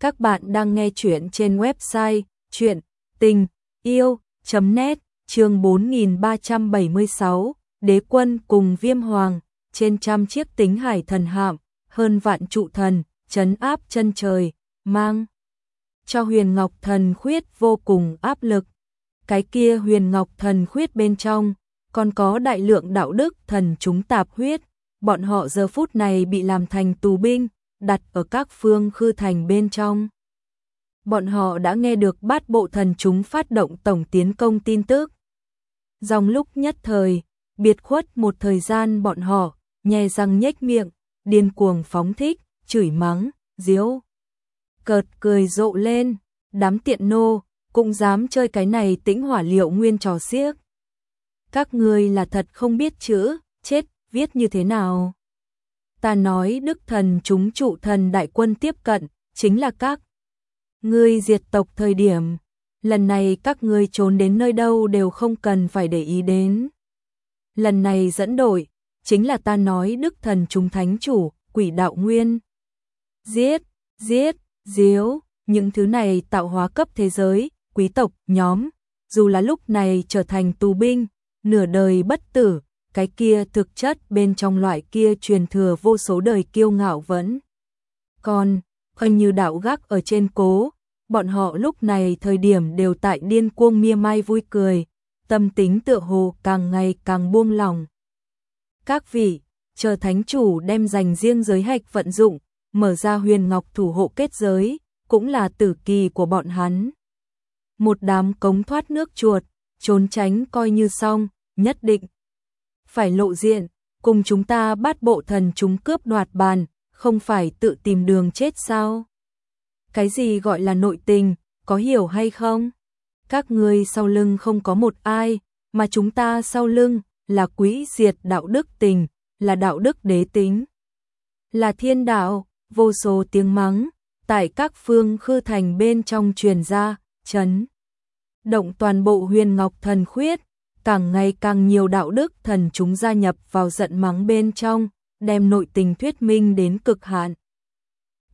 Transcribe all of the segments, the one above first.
Các bạn đang nghe chuyện trên website chuyện tình yêu.net chương 4376 Đế quân cùng viêm hoàng trên trăm chiếc tính hải thần hạm hơn vạn trụ thần chấn áp chân trời mang cho huyền ngọc thần khuyết vô cùng áp lực. Cái kia huyền ngọc thần khuyết bên trong còn có đại lượng đạo đức thần chúng tạp huyết, bọn họ giờ phút này bị làm thành tù binh, đặt ở các phương khư thành bên trong. Bọn họ đã nghe được bát bộ thần chúng phát động tổng tiến công tin tức. Dòng lúc nhất thời, biệt khuất một thời gian bọn họ, nhè răng nhếch miệng, điên cuồng phóng thích, chửi mắng, diếu. Cợt cười rộ lên, đám tiện nô, cũng dám chơi cái này tĩnh hỏa liệu nguyên trò xiếc. Các người là thật không biết chữ, chết, viết như thế nào? Ta nói đức thần chúng trụ thần đại quân tiếp cận, chính là các. Ngươi diệt tộc thời điểm, lần này các ngươi trốn đến nơi đâu đều không cần phải để ý đến. Lần này dẫn đội, chính là ta nói đức thần chúng thánh chủ, quỷ đạo nguyên. Giết, giết, diếu, những thứ này tạo hóa cấp thế giới, quý tộc, nhóm, dù là lúc này trở thành tù binh, nửa đời bất tử, cái kia thực chất bên trong loại kia truyền thừa vô số đời kiêu ngạo vẫn. Còn, hình như đạo gác ở trên cố, bọn họ lúc này thời điểm đều tại điên cuồng mia mai vui cười, tâm tính tựa hồ càng ngày càng buông lòng. Các vị, chờ thánh chủ đem dành riêng giới hạch vận dụng, mở ra huyền ngọc thủ hộ kết giới, cũng là tử kỳ của bọn hắn. Một đám cống thoát nước chuột, trốn tránh coi như xong, nhất định. Phải lộ diện, cùng chúng ta bắt bộ thần chúng cướp đoạt bàn, không phải tự tìm đường chết sao? Cái gì gọi là nội tình, có hiểu hay không? Các ngươi sau lưng không có một ai, mà chúng ta sau lưng là quý diệt đạo đức tình, là đạo đức đế tính. Là thiên đạo, vô số tiếng mắng, tại các phương khư thành bên trong truyền ra, chấn. Động toàn bộ huyền ngọc thần khuyết, càng ngày càng nhiều đạo đức thần chúng gia nhập vào giận mắng bên trong, đem nội tình thuyết minh đến cực hạn.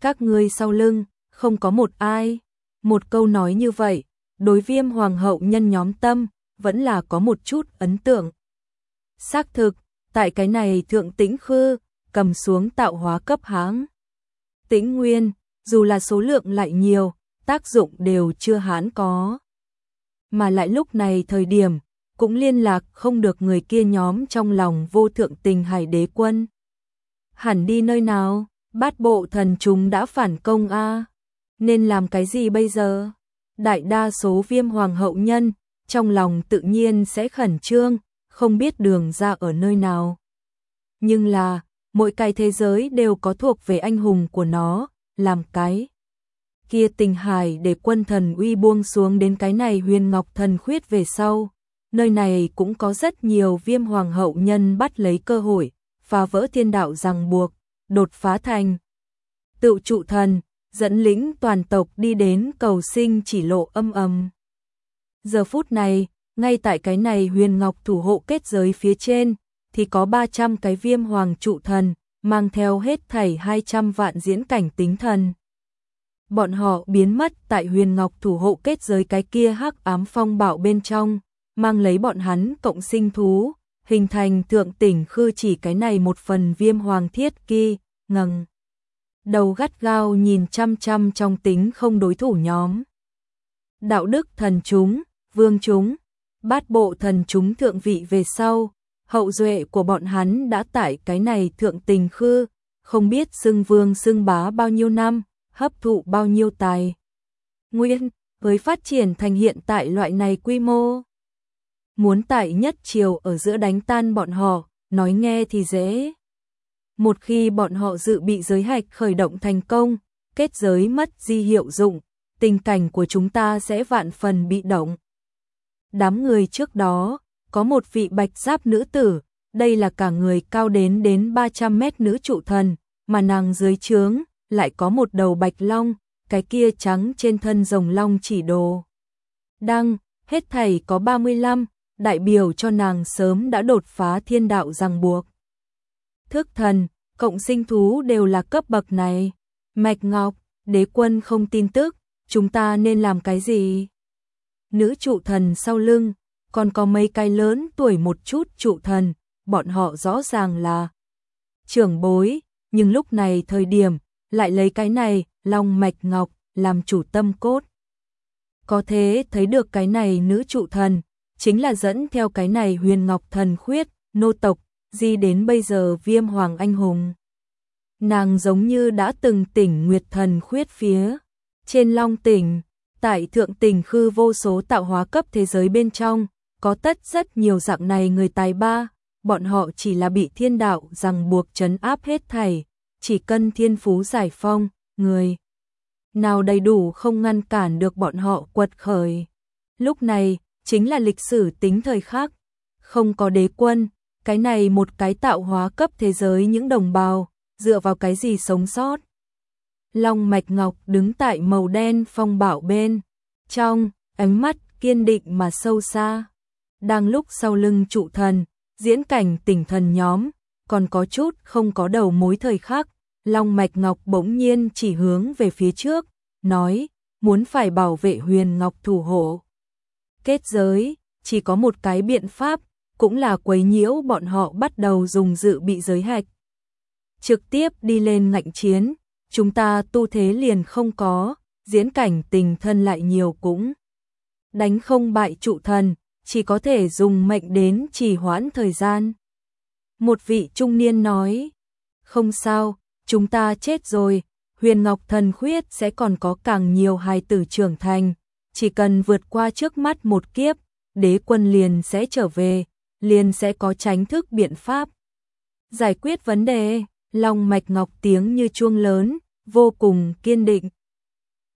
Các ngươi sau lưng, không có một ai. Một câu nói như vậy, đối viêm hoàng hậu nhân nhóm tâm, vẫn là có một chút ấn tượng. Xác thực, tại cái này thượng tĩnh khư, cầm xuống tạo hóa cấp háng. Tĩnh nguyên, dù là số lượng lại nhiều, tác dụng đều chưa hán có. Mà lại lúc này thời điểm, cũng liên lạc không được người kia nhóm trong lòng vô thượng tình hải đế quân. Hẳn đi nơi nào, bát bộ thần chúng đã phản công a Nên làm cái gì bây giờ? Đại đa số viêm hoàng hậu nhân, trong lòng tự nhiên sẽ khẩn trương, không biết đường ra ở nơi nào. Nhưng là, mỗi cái thế giới đều có thuộc về anh hùng của nó, làm cái. Kia tình hải để quân thần uy buông xuống đến cái này huyền ngọc thần khuyết về sau. Nơi này cũng có rất nhiều viêm hoàng hậu nhân bắt lấy cơ hội, phá vỡ thiên đạo ràng buộc, đột phá thành. Tự trụ thần, dẫn lĩnh toàn tộc đi đến cầu sinh chỉ lộ âm âm. Giờ phút này, ngay tại cái này huyền ngọc thủ hộ kết giới phía trên, thì có 300 cái viêm hoàng trụ thần, mang theo hết thảy 200 vạn diễn cảnh tính thần. Bọn họ biến mất tại huyền ngọc thủ hộ kết giới cái kia hắc ám phong bạo bên trong, mang lấy bọn hắn cộng sinh thú, hình thành thượng tỉnh khư chỉ cái này một phần viêm hoàng thiết kỳ, ngầng. Đầu gắt gao nhìn chăm chăm trong tính không đối thủ nhóm. Đạo đức thần chúng, vương chúng, bát bộ thần chúng thượng vị về sau, hậu duệ của bọn hắn đã tải cái này thượng tình khư, không biết xưng vương xưng bá bao nhiêu năm, hấp thụ bao nhiêu tài. Nguyên, với phát triển thành hiện tại loại này quy mô. Muốn tại nhất chiều ở giữa đánh tan bọn họ, nói nghe thì dễ. Một khi bọn họ dự bị giới hạch khởi động thành công, kết giới mất di hiệu dụng, tình cảnh của chúng ta sẽ vạn phần bị động. Đám người trước đó, có một vị bạch giáp nữ tử, đây là cả người cao đến đến 300 mét nữ trụ thần, mà nàng dưới trướng, lại có một đầu bạch long, cái kia trắng trên thân rồng long chỉ đồ. Đăng, hết thảy có 35, đại biểu cho nàng sớm đã đột phá thiên đạo ràng buộc. Thức thần, cộng sinh thú đều là cấp bậc này. Mạch Ngọc, đế quân không tin tức, chúng ta nên làm cái gì? Nữ trụ thần sau lưng, còn có mấy cái lớn tuổi một chút trụ thần, bọn họ rõ ràng là trưởng bối, nhưng lúc này thời điểm, lại lấy cái này, long mạch ngọc, làm chủ tâm cốt. Có thế thấy được cái này nữ trụ thần, chính là dẫn theo cái này huyền ngọc thần khuyết, nô tộc, di đến bây giờ viêm hoàng anh hùng. Nàng giống như đã từng tỉnh nguyệt thần khuyết phía. Trên long tỉnh, tại thượng tỉnh khư vô số tạo hóa cấp thế giới bên trong, có tất rất nhiều dạng này người tài ba, bọn họ chỉ là bị thiên đạo rằng buộc trấn áp hết thảy, chỉ cần thiên phú giải phong, người nào đầy đủ không ngăn cản được bọn họ quật khởi. Lúc này, chính là lịch sử tính thời khác, không có đế quân, cái này một cái tạo hóa cấp thế giới những đồng bào, dựa vào cái gì sống sót. Long mạch ngọc đứng tại màu đen phong bảo bên, trong, ánh mắt kiên định mà sâu xa. Đang lúc sau lưng trụ thần, diễn cảnh tỉnh thần nhóm, còn có chút không có đầu mối thời khắc, Long Mạch Ngọc bỗng nhiên chỉ hướng về phía trước, nói, muốn phải bảo vệ huyền Ngọc thủ hộ. Kết giới, chỉ có một cái biện pháp, cũng là quấy nhiễu bọn họ bắt đầu dùng dự bị giới hạch. Trực tiếp đi lên ngạnh chiến, chúng ta tu thế liền không có, diễn cảnh tình thân lại nhiều cũng. Đánh không bại trụ thần, chỉ có thể dùng mệnh đến trì hoãn thời gian. Một vị trung niên nói, không sao, chúng ta chết rồi, huyền ngọc thần khuyết sẽ còn có càng nhiều hài tử trưởng thành, chỉ cần vượt qua trước mắt một kiếp, đế quân liền sẽ trở về, liền sẽ có tránh thức biện pháp. Giải quyết vấn đề, lòng mạch ngọc tiếng như chuông lớn, vô cùng kiên định.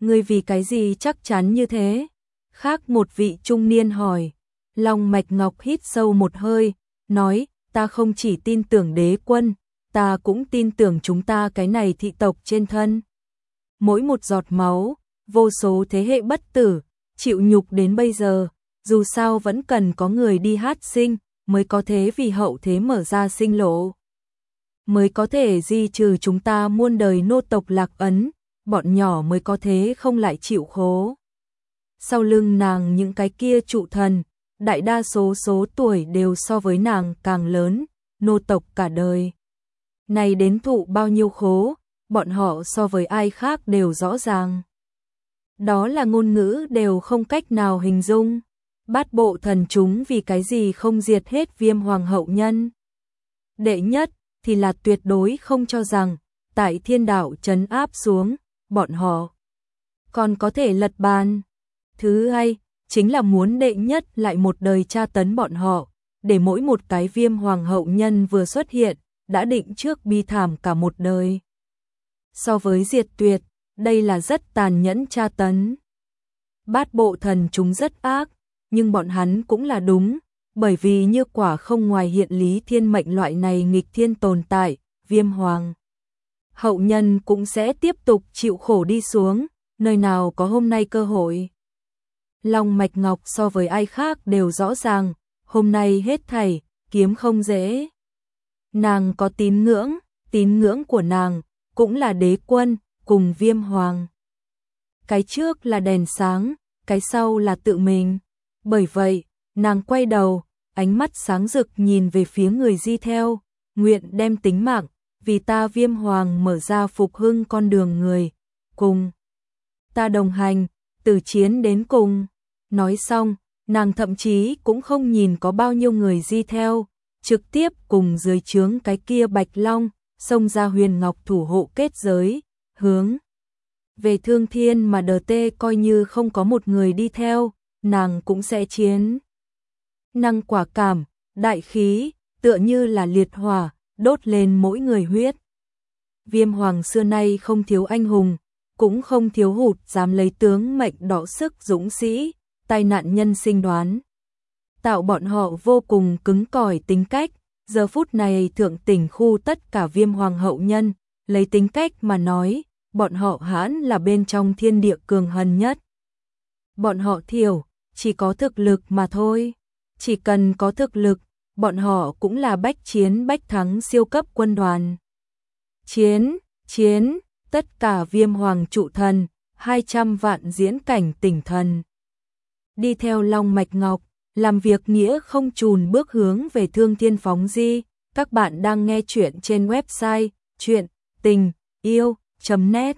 Ngươi vì cái gì chắc chắn như thế? Khác một vị trung niên hỏi. Long mạch ngọc hít sâu một hơi, nói, ta không chỉ tin tưởng đế quân, ta cũng tin tưởng chúng ta cái này thị tộc trên thân. Mỗi một giọt máu, vô số thế hệ bất tử, chịu nhục đến bây giờ, dù sao vẫn cần có người đi hát sinh, mới có thế vì hậu thế mở ra sinh lộ. Mới có thể di trừ chúng ta muôn đời nô tộc lạc ấn, bọn nhỏ mới có thế không lại chịu khố. Sau lưng nàng những cái kia trụ thần, đại đa số số tuổi đều so với nàng càng lớn, nô tộc cả đời. Này đến thụ bao nhiêu khố, bọn họ so với ai khác đều rõ ràng. Đó là ngôn ngữ đều không cách nào hình dung. Bát bộ thần chúng vì cái gì không diệt hết viêm hoàng hậu nhân. Đệ nhất thì là tuyệt đối không cho rằng tại thiên đạo trấn áp xuống, bọn họ còn có thể lật bàn. Thứ hai, chính là muốn đệ nhất lại một đời tra tấn bọn họ, để mỗi một cái viêm hoàng hậu nhân vừa xuất hiện, đã định trước bi thảm cả một đời. So với diệt tuyệt, đây là rất tàn nhẫn tra tấn. Bát bộ thần chúng rất ác, nhưng bọn hắn cũng là đúng, bởi vì như quả không ngoài hiện lý thiên mệnh loại này nghịch thiên tồn tại, viêm hoàng. Hậu nhân cũng sẽ tiếp tục chịu khổ đi xuống, nơi nào có hôm nay cơ hội. Long mạch ngọc so với ai khác đều rõ ràng, hôm nay hết thảy, kiếm không dễ. Nàng có tín ngưỡng, tín ngưỡng của nàng, cũng là đế quân, cùng viêm hoàng. Cái trước là đèn sáng, cái sau là tự mình. Bởi vậy, nàng quay đầu, ánh mắt sáng rực nhìn về phía người di theo, nguyện đem tính mạng, vì ta viêm hoàng mở ra phục hưng con đường người, cùng. Ta đồng hành, từ chiến đến cùng. Nói xong, nàng thậm chí cũng không nhìn có bao nhiêu người di theo, trực tiếp cùng dưới trướng cái kia bạch long, xông ra huyền ngọc thủ hộ kết giới, hướng. Về thương thiên mà đờ tê coi như không có một người đi theo, nàng cũng sẽ chiến. Năng quả cảm, đại khí, tựa như là liệt hỏa, đốt lên mỗi người huyết. Viêm hoàng xưa nay không thiếu anh hùng, cũng không thiếu hụt dám lấy tướng mệnh đỏ sức dũng sĩ, tai nạn nhân sinh đoán. Tạo bọn họ vô cùng cứng cỏi tính cách, giờ phút này thượng tỉnh khu tất cả viêm hoàng hậu nhân, lấy tính cách mà nói, bọn họ hãn là bên trong thiên địa cường hân nhất. Bọn họ thiểu, chỉ có thực lực mà thôi. Chỉ cần có thực lực, bọn họ cũng là bách chiến bách thắng siêu cấp quân đoàn. Chiến, chiến, tất cả viêm hoàng trụ thần, 200 vạn diễn cảnh tỉnh thần. Đi theo Long Mạch Ngọc, làm việc nghĩa không trùn bước hướng về thương thiên phóng di. Các bạn đang nghe chuyện trên website chuyện tình yêu net